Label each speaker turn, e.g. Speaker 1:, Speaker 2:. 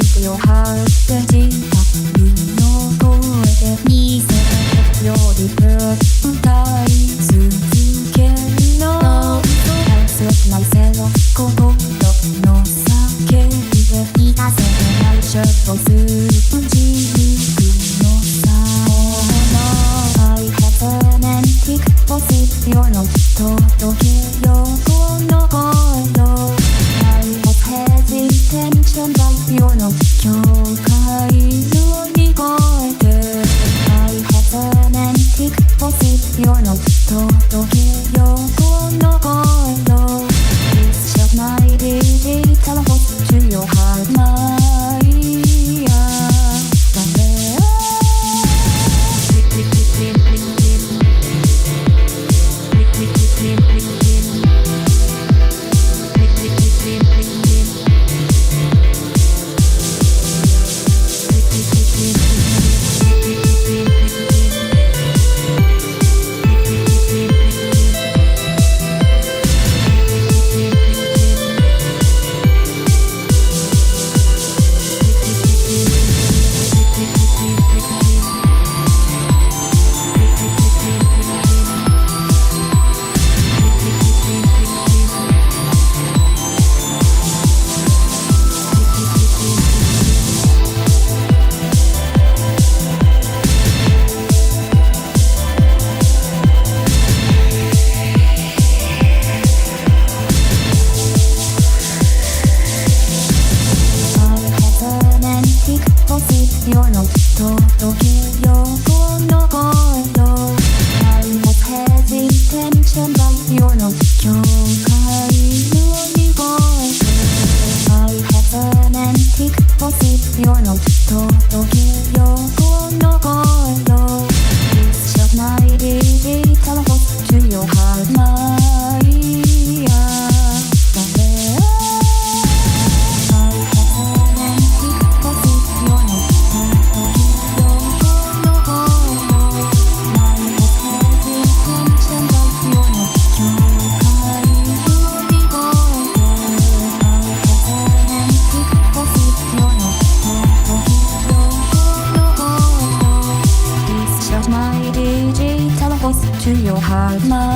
Speaker 1: 軸を張って自分の声で見せたより歌い続けるの I set myself 心の叫びで満たせないショットする自分 your love to your heart, my